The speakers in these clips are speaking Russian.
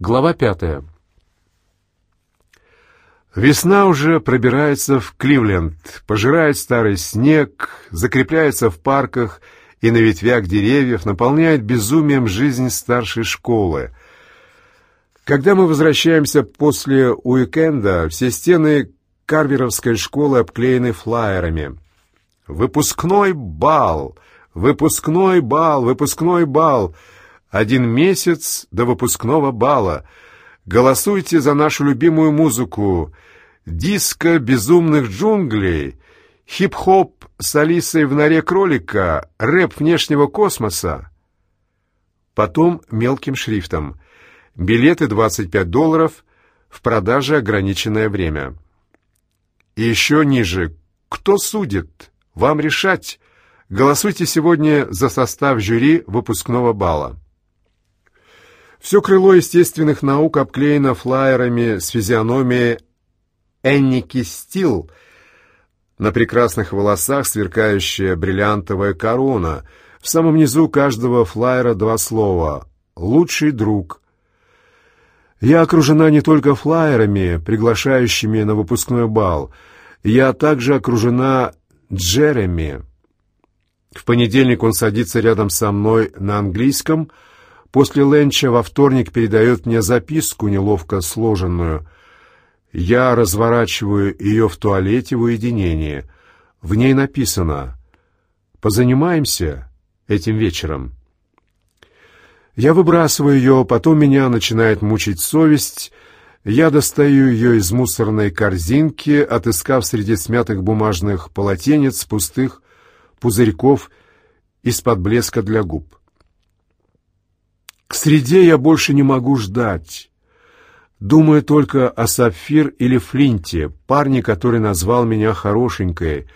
Глава пятая. Весна уже пробирается в Кливленд, пожирает старый снег, закрепляется в парках и на ветвях деревьев, наполняет безумием жизнь старшей школы. Когда мы возвращаемся после уикенда, все стены Карверовской школы обклеены флаерами. «Выпускной бал! Выпускной бал! Выпускной бал!» Один месяц до выпускного бала. Голосуйте за нашу любимую музыку. Диско безумных джунглей, хип-хоп с Алисой в норе кролика, рэп внешнего космоса. Потом мелким шрифтом. Билеты 25 долларов, в продаже ограниченное время. И еще ниже. Кто судит? Вам решать. Голосуйте сегодня за состав жюри выпускного бала. Все крыло естественных наук обклеено флаерами с физиономией Энники Стил. На прекрасных волосах сверкающая бриллиантовая корона. В самом низу каждого флаера два слова «Лучший друг». Я окружена не только флаерами, приглашающими на выпускной бал. Я также окружена Джереми. В понедельник он садится рядом со мной на английском – После ленча во вторник передает мне записку, неловко сложенную. Я разворачиваю ее в туалете в уединении. В ней написано «Позанимаемся этим вечером». Я выбрасываю ее, потом меня начинает мучить совесть. Я достаю ее из мусорной корзинки, отыскав среди смятых бумажных полотенец пустых пузырьков из-под блеска для губ. К среде я больше не могу ждать. Думаю только о Сапфир или Флинте, парне, который назвал меня хорошенькой.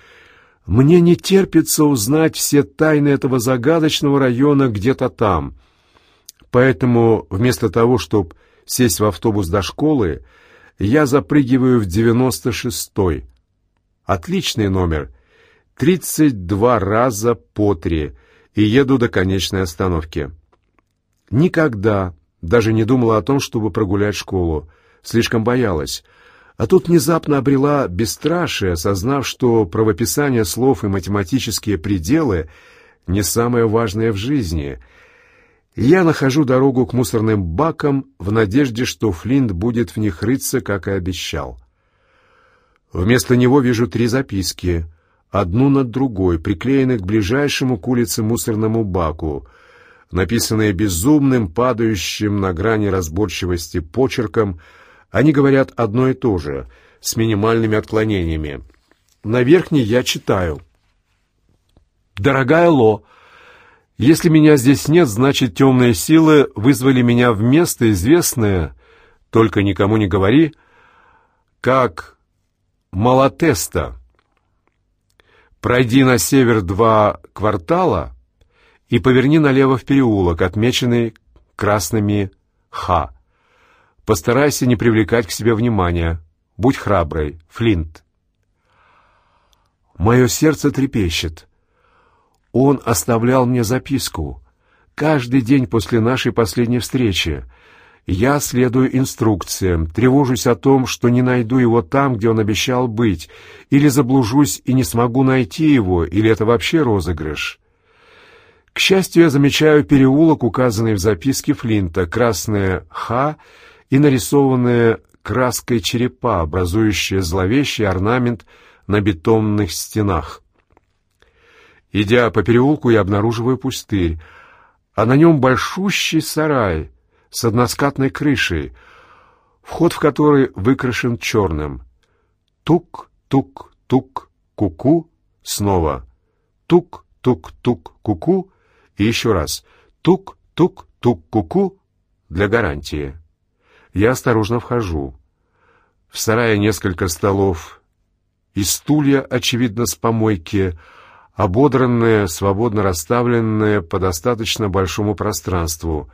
Мне не терпится узнать все тайны этого загадочного района где-то там. Поэтому вместо того, чтобы сесть в автобус до школы, я запрыгиваю в девяносто шестой. Отличный номер. Тридцать два раза по три. И еду до конечной остановки. Никогда даже не думала о том, чтобы прогулять школу. Слишком боялась. А тут внезапно обрела бесстрашие, осознав, что правописание слов и математические пределы не самое важное в жизни. я нахожу дорогу к мусорным бакам в надежде, что Флинт будет в них рыться, как и обещал. Вместо него вижу три записки, одну над другой, приклеенных к ближайшему к улице мусорному баку — написанные безумным, падающим на грани разборчивости почерком, они говорят одно и то же, с минимальными отклонениями. На верхней я читаю. «Дорогая Ло, если меня здесь нет, значит, темные силы вызвали меня в место известное, только никому не говори, как Малатеста. Пройди на север два квартала — и поверни налево в переулок, отмеченный красными «Х». Постарайся не привлекать к себе внимания. Будь храброй, Флинт. Мое сердце трепещет. Он оставлял мне записку. Каждый день после нашей последней встречи. Я следую инструкциям, тревожусь о том, что не найду его там, где он обещал быть, или заблужусь и не смогу найти его, или это вообще розыгрыш. К счастью, я замечаю переулок, указанный в записке Флинта, красное «Х» и нарисованные краской черепа, образующие зловещий орнамент на бетонных стенах. Идя по переулку, я обнаруживаю пустырь, а на нем большущий сарай с односкатной крышей, вход в который выкрашен черным. Тук-тук-тук, ку-ку, снова. Тук-тук-тук, ку-ку, и еще раз «тук-тук-тук-ку-ку» для гарантии. Я осторожно вхожу. В сарае несколько столов и стулья, очевидно, с помойки, ободранные, свободно расставленные по достаточно большому пространству.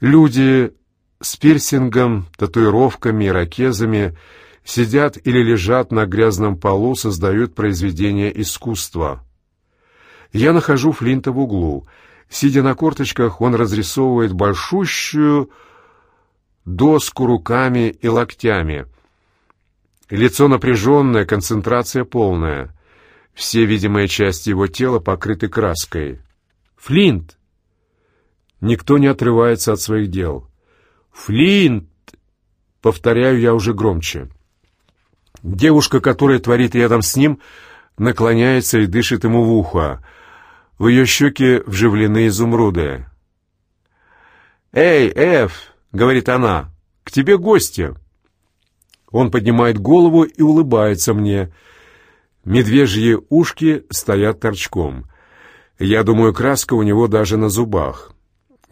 Люди с пирсингом, татуировками и ракезами сидят или лежат на грязном полу, создают произведения искусства. Я нахожу Флинта в углу. Сидя на корточках, он разрисовывает большущую доску руками и локтями. Лицо напряженное, концентрация полная. Все видимые части его тела покрыты краской. «Флинт!» Никто не отрывается от своих дел. «Флинт!» Повторяю я уже громче. Девушка, которая творит рядом с ним, наклоняется и дышит ему в ухо. В ее щеки вживлены изумруды. «Эй, Эф!» — говорит она. «К тебе гости!» Он поднимает голову и улыбается мне. Медвежьи ушки стоят торчком. Я думаю, краска у него даже на зубах.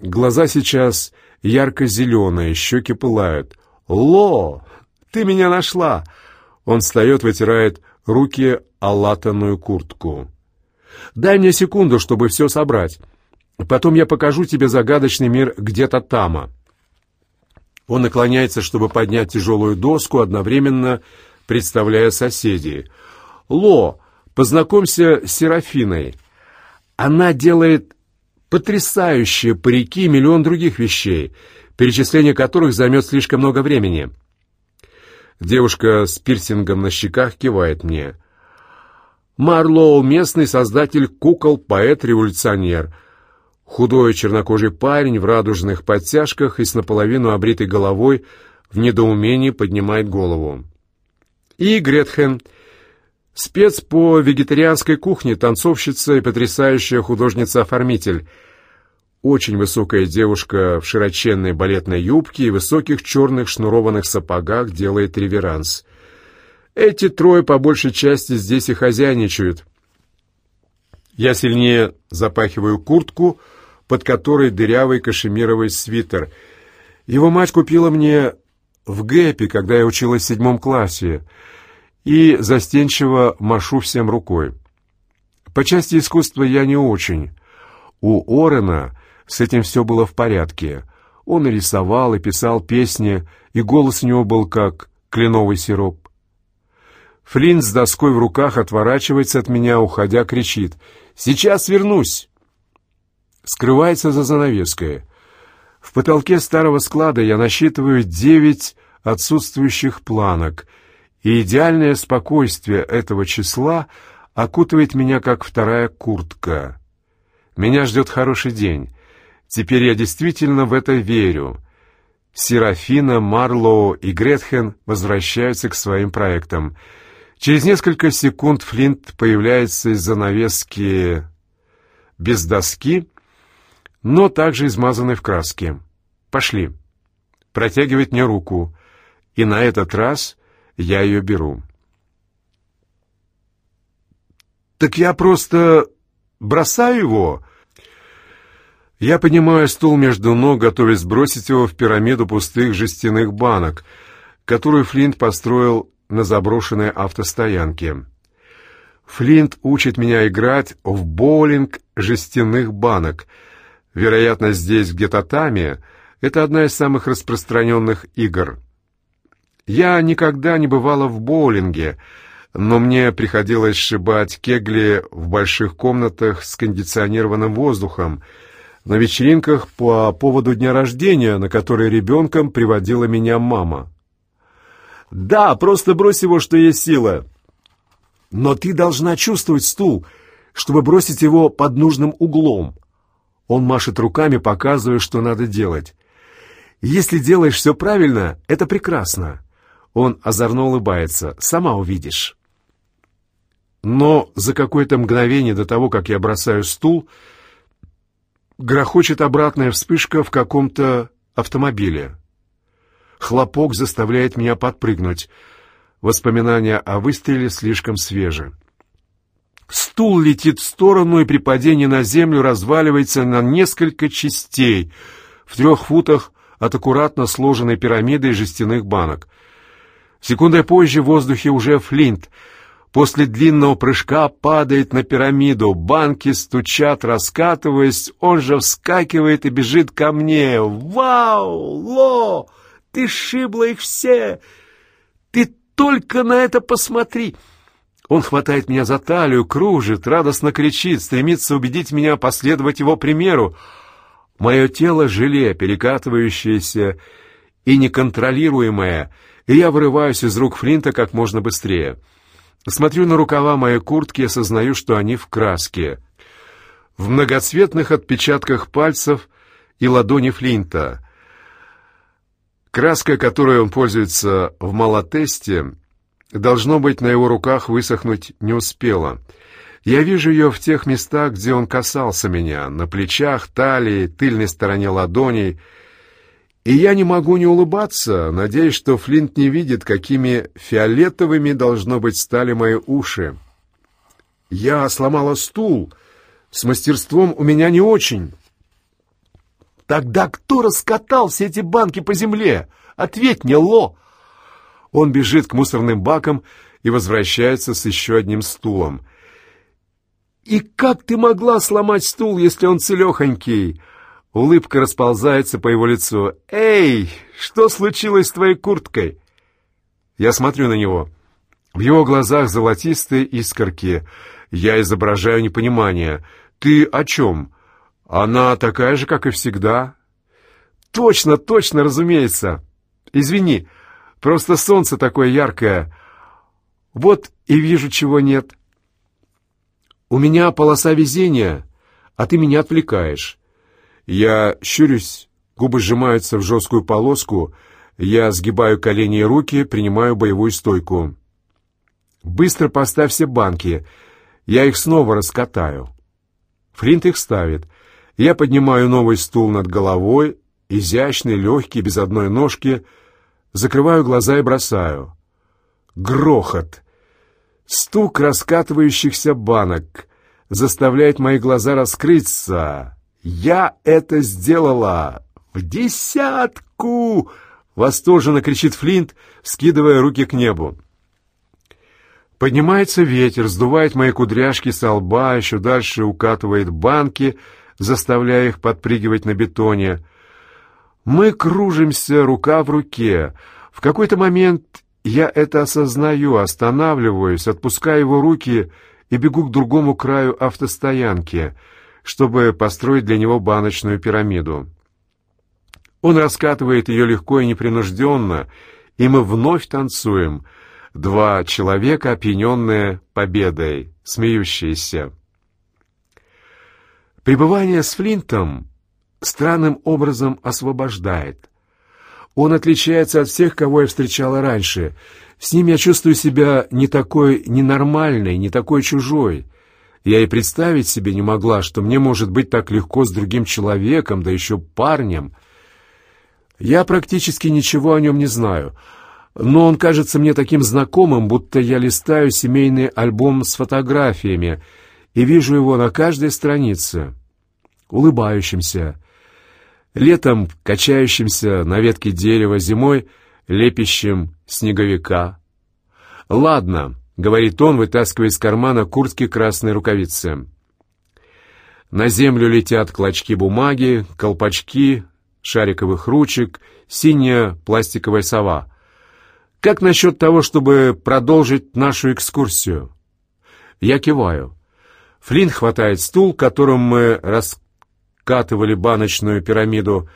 Глаза сейчас ярко-зеленые, щеки пылают. «Ло! Ты меня нашла!» Он встает, вытирает руки о латаную куртку. «Дай мне секунду, чтобы все собрать. Потом я покажу тебе загадочный мир где-то тама». Он наклоняется, чтобы поднять тяжелую доску, одновременно представляя соседей. «Ло, познакомься с Серафиной. Она делает потрясающие парики и миллион других вещей, перечисление которых займет слишком много времени». Девушка с пирсингом на щеках кивает мне. Марлоу — местный создатель кукол, поэт, революционер. Худой чернокожий парень в радужных подтяжках и с наполовину обритой головой в недоумении поднимает голову. И Гретхен — спец по вегетарианской кухне, танцовщица и потрясающая художница-оформитель — очень высокая девушка в широченной балетной юбке и высоких черных шнурованных сапогах делает реверанс. Эти трое по большей части здесь и хозяйничают. Я сильнее запахиваю куртку, под которой дырявый кашемировый свитер. Его мать купила мне в Гэпе, когда я училась в седьмом классе, и застенчиво машу всем рукой. По части искусства я не очень. У Орена с этим все было в порядке. Он и рисовал, и писал песни, и голос у него был как кленовый сироп. Флинн с доской в руках отворачивается от меня, уходя, кричит «Сейчас вернусь!» Скрывается за занавеской. В потолке старого склада я насчитываю девять отсутствующих планок, и идеальное спокойствие этого числа окутывает меня, как вторая куртка. Меня ждет хороший день. Теперь я действительно в это верю. Серафина, Марлоу и Гретхен возвращаются к своим проектам. Через несколько секунд Флинт появляется из занавески без доски, но также измазанной в краске. «Пошли». Протягивает мне руку, и на этот раз я ее беру. «Так я просто бросаю его?» Я поднимаю стул между ног, готовясь сбросить его в пирамиду пустых жестяных банок, которую Флинт построил на заброшенной автостоянке. Флинт учит меня играть в боулинг жестяных банок. Вероятно, здесь, в Гетатаме, это одна из самых распространенных игр. Я никогда не бывала в боулинге, но мне приходилось сшибать кегли в больших комнатах с кондиционированным воздухом — на вечеринках по поводу дня рождения, на который ребенком приводила меня мама. «Да, просто брось его, что есть сила!» «Но ты должна чувствовать стул, чтобы бросить его под нужным углом». Он машет руками, показывая, что надо делать. «Если делаешь все правильно, это прекрасно». Он озорно улыбается. «Сама увидишь». Но за какое-то мгновение до того, как я бросаю стул, Грохочет обратная вспышка в каком-то автомобиле. Хлопок заставляет меня подпрыгнуть. Воспоминания о выстреле слишком свежи. Стул летит в сторону и при падении на землю разваливается на несколько частей в трех футах от аккуратно сложенной пирамиды жестяных банок. Секундой позже в воздухе уже флинт — После длинного прыжка падает на пирамиду, банки стучат, раскатываясь, он же вскакивает и бежит ко мне. «Вау! Ло! Ты шибла их все! Ты только на это посмотри!» Он хватает меня за талию, кружит, радостно кричит, стремится убедить меня последовать его примеру. Мое тело — желе, перекатывающееся и неконтролируемое, и я вырываюсь из рук Флинта как можно быстрее. Смотрю на рукава моей куртки и осознаю, что они в краске. В многоцветных отпечатках пальцев и ладони Флинта. Краска, которой он пользуется в малотесте, должно быть, на его руках высохнуть не успела. Я вижу ее в тех местах, где он касался меня, на плечах, талии, тыльной стороне ладоней. И я не могу не улыбаться, надеясь, что Флинт не видит, какими фиолетовыми, должно быть, стали мои уши. Я сломала стул. С мастерством у меня не очень. Тогда кто раскатал все эти банки по земле? Ответь мне, Ло!» Он бежит к мусорным бакам и возвращается с еще одним стулом. «И как ты могла сломать стул, если он целехонький?» Улыбка расползается по его лицу. «Эй, что случилось с твоей курткой?» Я смотрю на него. В его глазах золотистые искорки. Я изображаю непонимание. «Ты о чем?» Она такая же, как и всегда. Точно, точно, разумеется. Извини, просто солнце такое яркое. Вот и вижу, чего нет. У меня полоса везения, а ты меня отвлекаешь. Я щурюсь, губы сжимаются в жесткую полоску, я сгибаю колени и руки, принимаю боевую стойку. Быстро поставь все банки, я их снова раскатаю. Флинт их ставит — я поднимаю новый стул над головой, изящный, легкий, без одной ножки, закрываю глаза и бросаю. Грохот! Стук раскатывающихся банок заставляет мои глаза раскрыться. Я это сделала! В десятку! Восторженно кричит Флинт, скидывая руки к небу. Поднимается ветер, сдувает мои кудряшки со лба, еще дальше укатывает банки — заставляя их подпрыгивать на бетоне. Мы кружимся рука в руке. В какой-то момент я это осознаю, останавливаюсь, отпускаю его руки и бегу к другому краю автостоянки, чтобы построить для него баночную пирамиду. Он раскатывает ее легко и непринужденно, и мы вновь танцуем. Два человека, опьяненные победой, смеющиеся. Пребывание с Флинтом странным образом освобождает. Он отличается от всех, кого я встречала раньше. С ним я чувствую себя не такой ненормальной, не такой чужой. Я и представить себе не могла, что мне может быть так легко с другим человеком, да еще парнем. Я практически ничего о нем не знаю, но он кажется мне таким знакомым, будто я листаю семейный альбом с фотографиями — и вижу его на каждой странице, улыбающимся, летом качающимся на ветке дерева, зимой лепящим снеговика. «Ладно», — говорит он, вытаскивая из кармана куртки красные рукавицы. На землю летят клочки бумаги, колпачки, шариковых ручек, синяя пластиковая сова. Как насчет того, чтобы продолжить нашу экскурсию? Я киваю. Флинт хватает стул, которым мы раскатывали баночную пирамиду,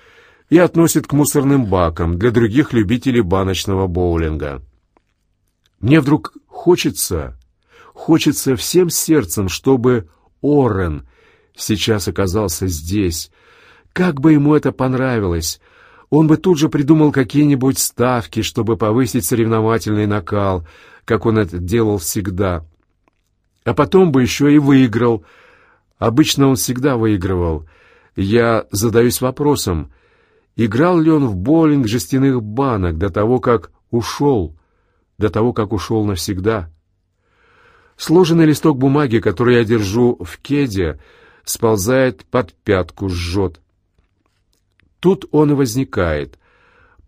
и относит к мусорным бакам для других любителей баночного боулинга. Мне вдруг хочется, хочется всем сердцем, чтобы Орен сейчас оказался здесь. Как бы ему это понравилось! Он бы тут же придумал какие-нибудь ставки, чтобы повысить соревновательный накал, как он это делал всегда — а потом бы еще и выиграл. Обычно он всегда выигрывал. Я задаюсь вопросом, играл ли он в боулинг жестяных банок до того, как ушел, до того, как ушел навсегда. Сложенный листок бумаги, который я держу в кеде, сползает под пятку, жжет. Тут он и возникает.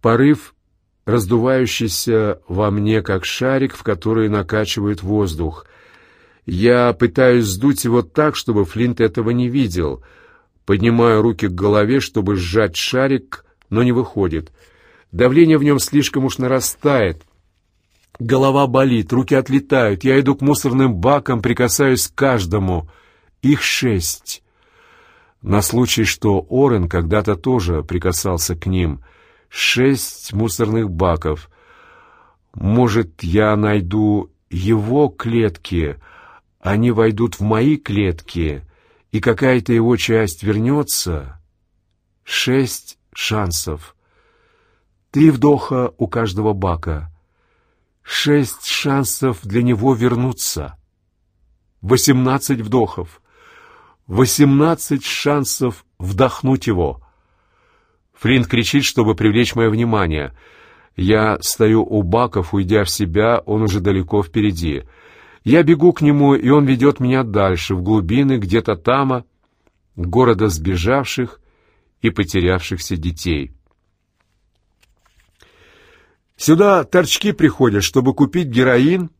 Порыв, раздувающийся во мне, как шарик, в который накачивает воздух. Я пытаюсь сдуть его так, чтобы Флинт этого не видел. Поднимаю руки к голове, чтобы сжать шарик, но не выходит. Давление в нем слишком уж нарастает. Голова болит, руки отлетают. Я иду к мусорным бакам, прикасаюсь к каждому. Их шесть. На случай, что Орен когда-то тоже прикасался к ним. шесть мусорных баков. Может, я найду его клетки, они войдут в мои клетки, и какая-то его часть вернется? Шесть шансов. Три вдоха у каждого бака. Шесть шансов для него вернуться. Восемнадцать вдохов. Восемнадцать шансов вдохнуть его. Флинт кричит, чтобы привлечь мое внимание. Я стою у баков, уйдя в себя, он уже далеко впереди. Я бегу к нему, и он ведет меня дальше, в глубины, где-то тама, города сбежавших и потерявшихся детей. Сюда торчки приходят, чтобы купить героин,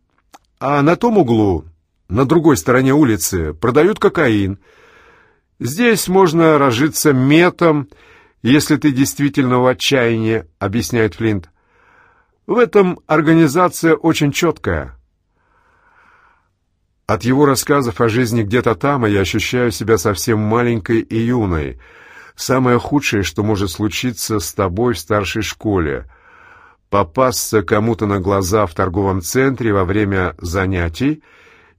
а на том углу, на другой стороне улицы, продают кокаин. Здесь можно разжиться метом, если ты действительно в отчаянии, объясняет Флинт. В этом организация очень четкая. От его рассказов о жизни где-то там я ощущаю себя совсем маленькой и юной. Самое худшее, что может случиться с тобой в старшей школе — попасться кому-то на глаза в торговом центре во время занятий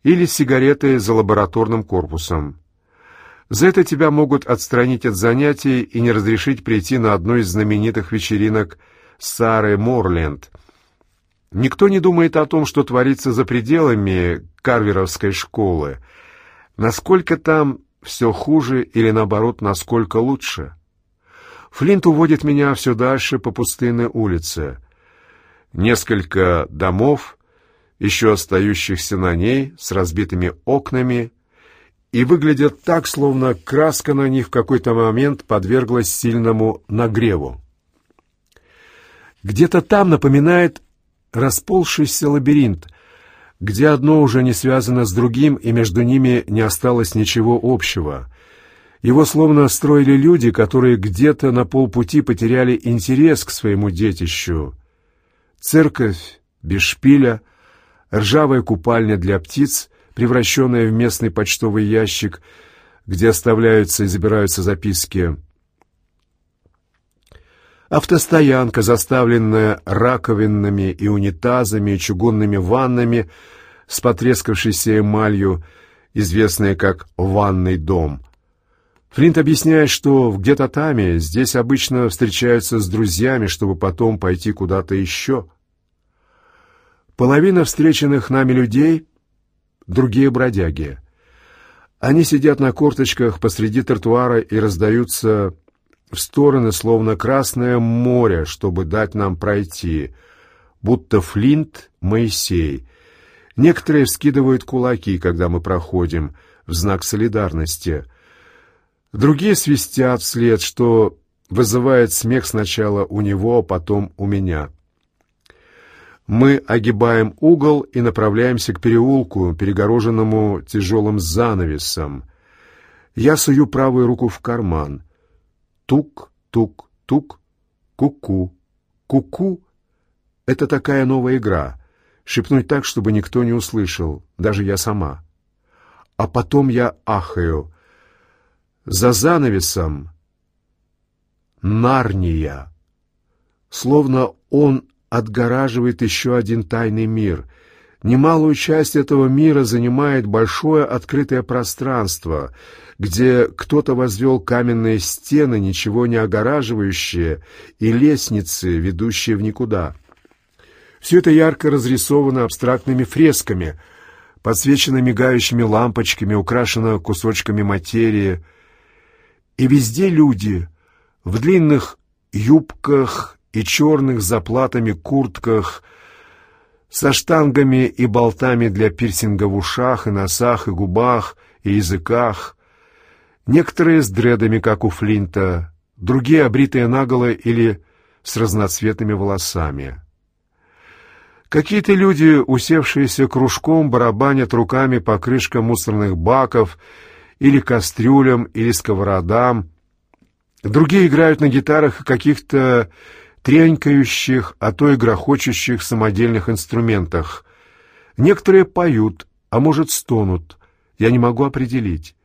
или сигареты за лабораторным корпусом. За это тебя могут отстранить от занятий и не разрешить прийти на одну из знаменитых вечеринок Сары Морленд. Никто не думает о том, что творится за пределами Карверовской школы. Насколько там все хуже или, наоборот, насколько лучше. Флинт уводит меня все дальше по пустынной улице несколько домов, еще остающихся на ней, с разбитыми окнами, и выглядят так, словно краска на них в какой-то момент подверглась сильному нагреву. Где-то там напоминает расползшийся лабиринт, где одно уже не связано с другим, и между ними не осталось ничего общего. Его словно строили люди, которые где-то на полпути потеряли интерес к своему детищу, Церковь без шпиля, ржавая купальня для птиц, превращенная в местный почтовый ящик, где оставляются и забираются записки. Автостоянка, заставленная раковинами и унитазами, чугунными ваннами с потрескавшейся эмалью, известная как «ванный дом». Флинт объясняет, что в где-то таме здесь обычно встречаются с друзьями, чтобы потом пойти куда-то еще. Половина встреченных нами людей — другие бродяги. Они сидят на корточках посреди тротуара и раздаются в стороны, словно красное море, чтобы дать нам пройти, будто Флинт — Моисей. Некоторые вскидывают кулаки, когда мы проходим, в знак солидарности. Другие свистят вслед, что вызывает смех сначала у него, а потом у меня. Мы огибаем угол и направляемся к переулку, перегороженному тяжелым занавесом. Я сую правую руку в карман. Тук-тук-тук, ку-ку. Ку-ку — это такая новая игра. Шепнуть так, чтобы никто не услышал, даже я сама. А потом я ахаю. За занавесом Нарния. Словно он отгораживает еще один тайный мир. Немалую часть этого мира занимает большое открытое пространство, где кто-то возвел каменные стены, ничего не огораживающие, и лестницы, ведущие в никуда. Все это ярко разрисовано абстрактными фресками, подсвечено мигающими лампочками, украшено кусочками материи. И везде люди в длинных юбках и черных заплатами куртках, со штангами и болтами для пирсинга в ушах и носах и губах и языках, некоторые с дредами, как у Флинта, другие обритые наголо или с разноцветными волосами. Какие-то люди, усевшиеся кружком, барабанят руками по крышкам мусорных баков или кастрюлям или сковородам, другие играют на гитарах каких-то тренькающих, а то и грохочущих самодельных инструментах. Некоторые поют, а может стонут, я не могу определить.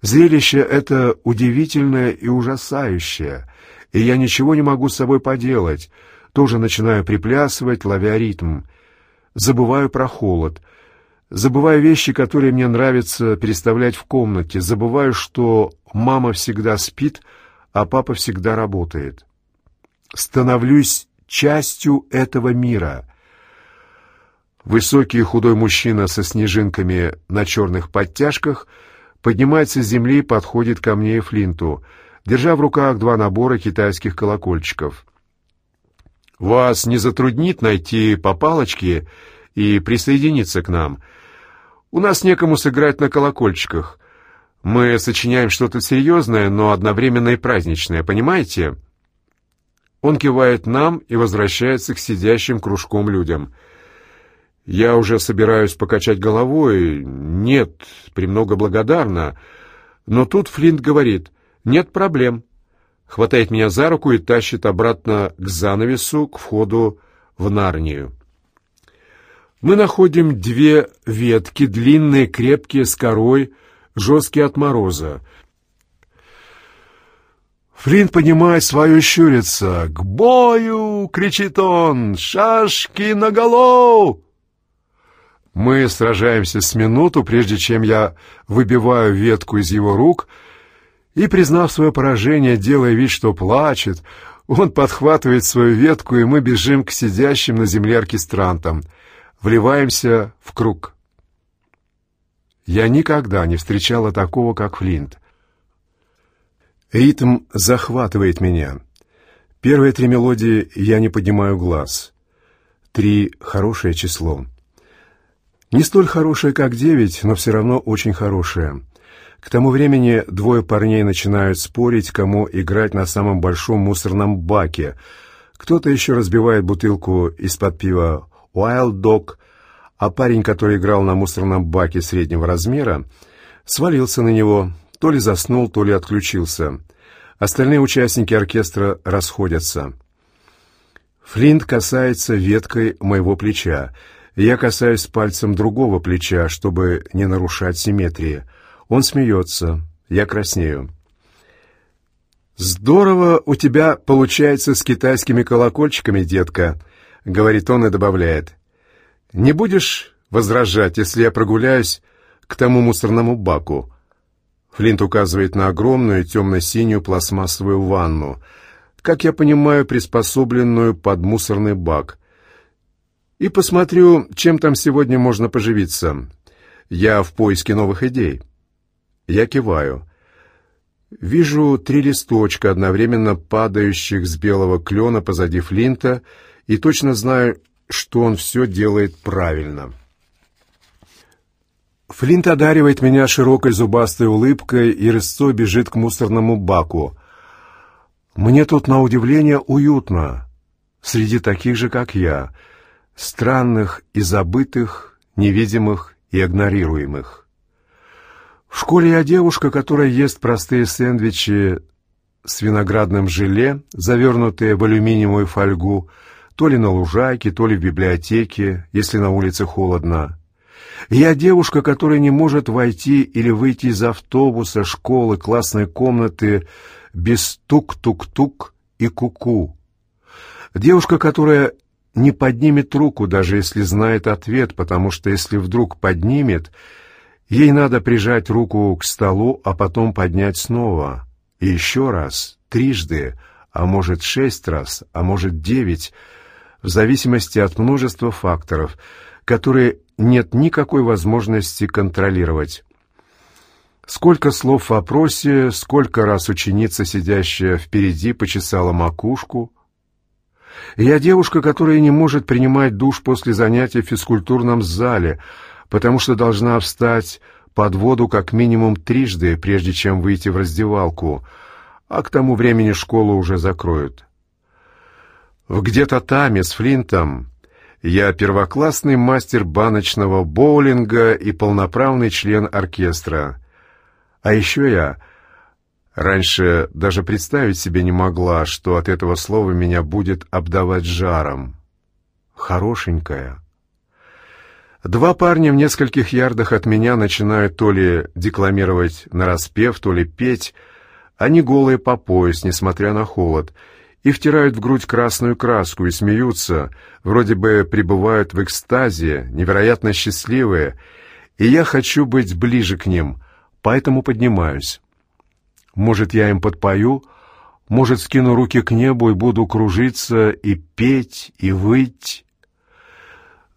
Зрелище это удивительное и ужасающее. и я ничего не могу с собой поделать. Тоже начинаю приплясывать, ловя ритм. Забываю про холод. Забываю вещи, которые мне нравится переставлять в комнате. Забываю, что мама всегда спит, а папа всегда работает. Становлюсь частью этого мира. Высокий худой мужчина со снежинками на черных подтяжках поднимается с земли и подходит ко мне и Флинту, держа в руках два набора китайских колокольчиков. «Вас не затруднит найти по палочке и присоединиться к нам. У нас некому сыграть на колокольчиках. Мы сочиняем что-то серьезное, но одновременно и праздничное, понимаете?» Он кивает нам и возвращается к сидящим кружком людям. Я уже собираюсь покачать головой. Нет, премного благодарна. Но тут Флинт говорит, нет проблем. Хватает меня за руку и тащит обратно к занавесу, к входу в Нарнию. Мы находим две ветки, длинные, крепкие, с корой, жесткие от мороза. Флинт поднимает свою щурица. «К бою!» — кричит он. «Шашки наголо!» Мы сражаемся с минуту, прежде чем я выбиваю ветку из его рук, и, признав свое поражение, делая вид, что плачет, он подхватывает свою ветку, и мы бежим к сидящим на земле оркестрантам, вливаемся в круг. Я никогда не встречала такого, как Флинт. Ритм захватывает меня. Первые три мелодии я не поднимаю глаз. Три — хорошее число. Не столь хорошее, как девять, но все равно очень хорошее. К тому времени двое парней начинают спорить, кому играть на самом большом мусорном баке. Кто-то еще разбивает бутылку из-под пива «Wild Dog», а парень, который играл на мусорном баке среднего размера, свалился на него — то ли заснул, то ли отключился. Остальные участники оркестра расходятся. Флинт касается веткой моего плеча. Я касаюсь пальцем другого плеча, чтобы не нарушать симметрии. Он смеется. Я краснею. «Здорово у тебя получается с китайскими колокольчиками, детка», — говорит он и добавляет. «Не будешь возражать, если я прогуляюсь к тому мусорному баку?» Флинт указывает на огромную темно-синюю пластмассовую ванну, как я понимаю, приспособленную под мусорный бак. И посмотрю, чем там сегодня можно поживиться. Я в поиске новых идей. Я киваю. Вижу три листочка, одновременно падающих с белого клена позади Флинта, и точно знаю, что он все делает правильно. Флинт одаривает меня широкой зубастой улыбкой и рысцой бежит к мусорному баку. Мне тут, на удивление, уютно. Среди таких же, как я. Странных и забытых, невидимых и игнорируемых. В школе я девушка, которая ест простые сэндвичи с виноградным желе, завернутые в алюминиевую фольгу, то ли на лужайке, то ли в библиотеке, если на улице холодно. Я девушка, которая не может войти или выйти из автобуса, школы, классной комнаты без тук-тук-тук и куку. -ку. Девушка, которая не поднимет руку, даже если знает ответ, потому что если вдруг поднимет, ей надо прижать руку к столу, а потом поднять снова. И еще раз, трижды, а может шесть раз, а может девять, в зависимости от множества факторов, которые нет никакой возможности контролировать. Сколько слов в вопросе, сколько раз ученица, сидящая впереди, почесала макушку. Я девушка, которая не может принимать душ после занятия в физкультурном зале, потому что должна встать под воду как минимум трижды, прежде чем выйти в раздевалку, а к тому времени школу уже закроют. В где-то таме с Флинтом я первоклассный мастер баночного боулинга и полноправный член оркестра. А еще я... Раньше даже представить себе не могла, что от этого слова меня будет обдавать жаром. Хорошенькая. Два парня в нескольких ярдах от меня начинают то ли декламировать нараспев, то ли петь. Они голые по пояс, несмотря на холод, и втирают в грудь красную краску и смеются, вроде бы пребывают в экстазе, невероятно счастливые, и я хочу быть ближе к ним, поэтому поднимаюсь. Может, я им подпою, может, скину руки к небу и буду кружиться и петь, и выть.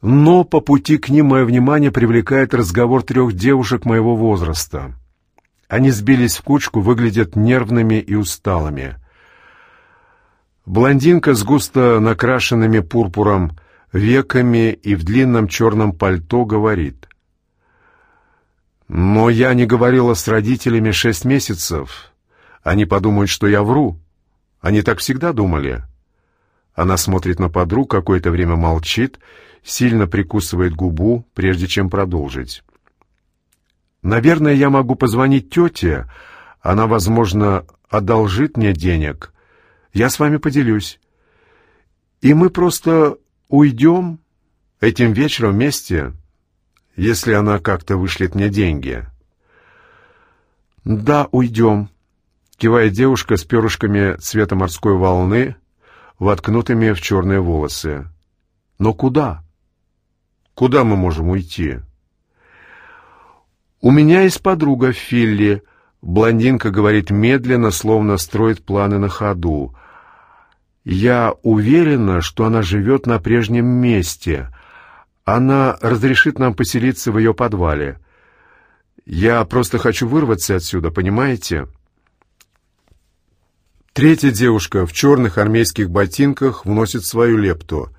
Но по пути к ним мое внимание привлекает разговор трех девушек моего возраста. Они сбились в кучку, выглядят нервными и усталыми. Блондинка с густо накрашенными пурпуром веками и в длинном черном пальто говорит. «Но я не говорила с родителями шесть месяцев. Они подумают, что я вру. Они так всегда думали». Она смотрит на подруг, какое-то время молчит, сильно прикусывает губу, прежде чем продолжить. Наверное, я могу позвонить тете. Она, возможно, одолжит мне денег. Я с вами поделюсь. И мы просто уйдем этим вечером вместе, если она как-то вышлет мне деньги. Да, уйдем, кивает девушка с перышками цвета морской волны, воткнутыми в черные волосы. Но куда? Куда мы можем уйти? «У меня есть подруга Филли», — блондинка говорит медленно, словно строит планы на ходу. «Я уверена, что она живет на прежнем месте. Она разрешит нам поселиться в ее подвале. Я просто хочу вырваться отсюда, понимаете?» Третья девушка в черных армейских ботинках вносит свою лепту.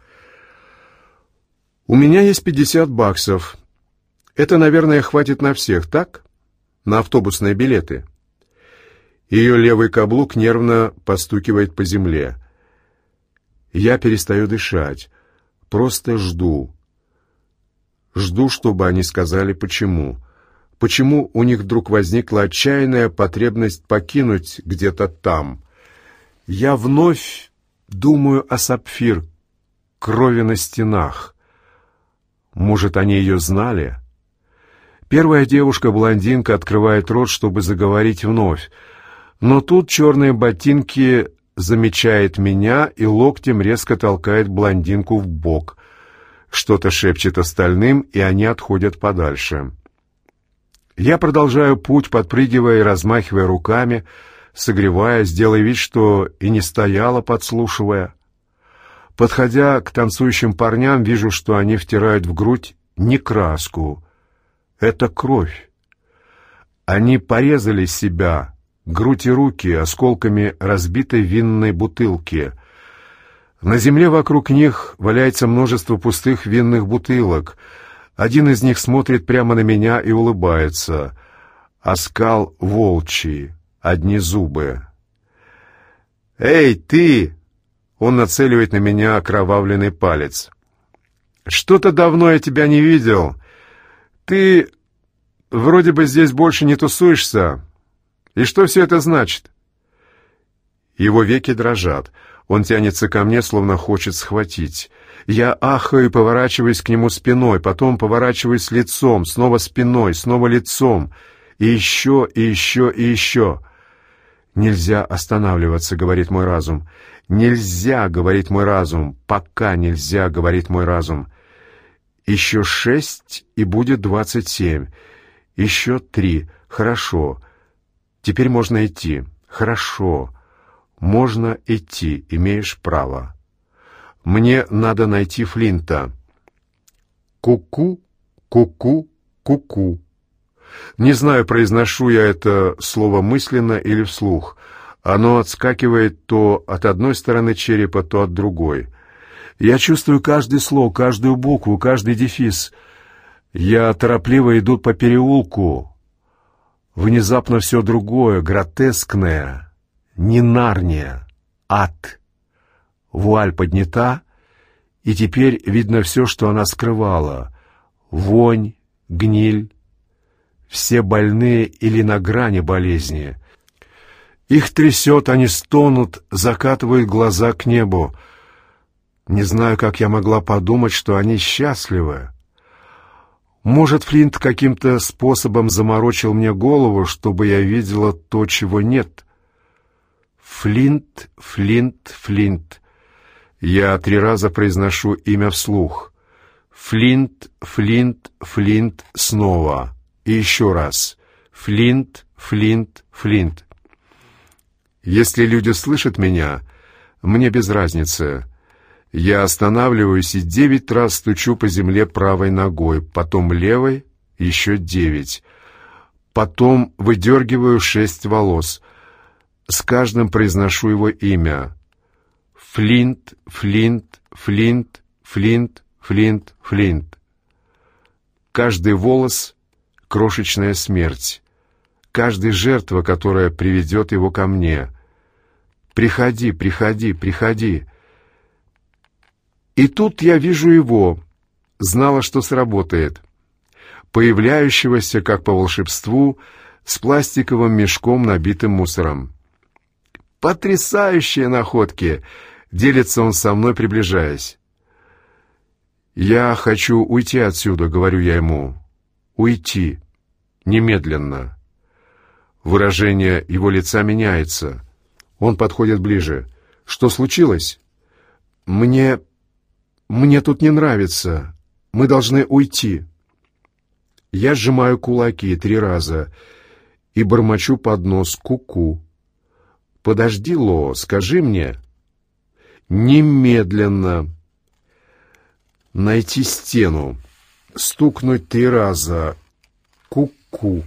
«У меня есть пятьдесят баксов. Это, наверное, хватит на всех, так? На автобусные билеты. Ее левый каблук нервно постукивает по земле. Я перестаю дышать. Просто жду. Жду, чтобы они сказали, почему. Почему у них вдруг возникла отчаянная потребность покинуть где-то там. Я вновь думаю о сапфир, крови на стенах. Может, они ее знали?» Первая девушка-блондинка открывает рот, чтобы заговорить вновь. Но тут черные ботинки замечает меня и локтем резко толкает блондинку в бок. Что-то шепчет остальным, и они отходят подальше. Я продолжаю путь, подпрыгивая и размахивая руками, согреваясь, делая вид, что и не стояла, подслушивая. Подходя к танцующим парням, вижу, что они втирают в грудь не краску, это кровь. Они порезали себя, грудь и руки, осколками разбитой винной бутылки. На земле вокруг них валяется множество пустых винных бутылок. Один из них смотрит прямо на меня и улыбается. Оскал волчий, одни зубы. «Эй, ты!» Он нацеливает на меня окровавленный палец. «Что-то давно я тебя не видел. Ты вроде бы здесь больше не тусуешься. И что все это значит? Его веки дрожат. Он тянется ко мне, словно хочет схватить. Я ахаю поворачиваюсь к нему спиной, потом поворачиваюсь лицом, снова спиной, снова лицом. И еще, и еще, и еще. «Нельзя останавливаться», — говорит мой разум. «Нельзя», — говорит мой разум. «Пока нельзя», — говорит мой разум. Еще шесть, и будет двадцать семь. Еще три. Хорошо. Теперь можно идти. Хорошо. Можно идти. Имеешь право. Мне надо найти Флинта. Ку-ку, ку-ку, ку-ку. Не знаю, произношу я это слово мысленно или вслух. Оно отскакивает то от одной стороны черепа, то от другой. Я чувствую каждый слог, каждую букву, каждый дефис. Я торопливо иду по переулку. Внезапно все другое, гротескное, не нарния, ад. Вуаль поднята, и теперь видно все, что она скрывала. Вонь, гниль, все больные или на грани болезни. Их трясет, они стонут, закатывают глаза к небу. Не знаю, как я могла подумать, что они счастливы. Может, Флинт каким-то способом заморочил мне голову, чтобы я видела то, чего нет. Флинт, Флинт, Флинт. Я три раза произношу имя вслух. Флинт, Флинт, Флинт снова. И еще раз. Флинт, Флинт, Флинт. Если люди слышат меня, мне без разницы. Я останавливаюсь и девять раз стучу по земле правой ногой, потом левой, еще девять. Потом выдергиваю шесть волос. С каждым произношу его имя. Флинт, Флинт, Флинт, Флинт, Флинт, Флинт. Каждый волос — крошечная смерть. Каждая жертва, которая приведет его ко мне. Приходи, приходи, приходи. И тут я вижу его, знала, что сработает. Появляющегося, как по волшебству, с пластиковым мешком, набитым мусором. «Потрясающие находки!» — делится он со мной, приближаясь. «Я хочу уйти отсюда», — говорю я ему. «Уйти. Немедленно». Выражение его лица меняется. Он подходит ближе. «Что случилось?» «Мне «Мне тут не нравится. Мы должны уйти». Я сжимаю кулаки три раза и бормочу под нос «ку-ку». «Подожди, Ло, скажи мне». «Немедленно». Найти стену. Стукнуть три раза. «Ку-ку».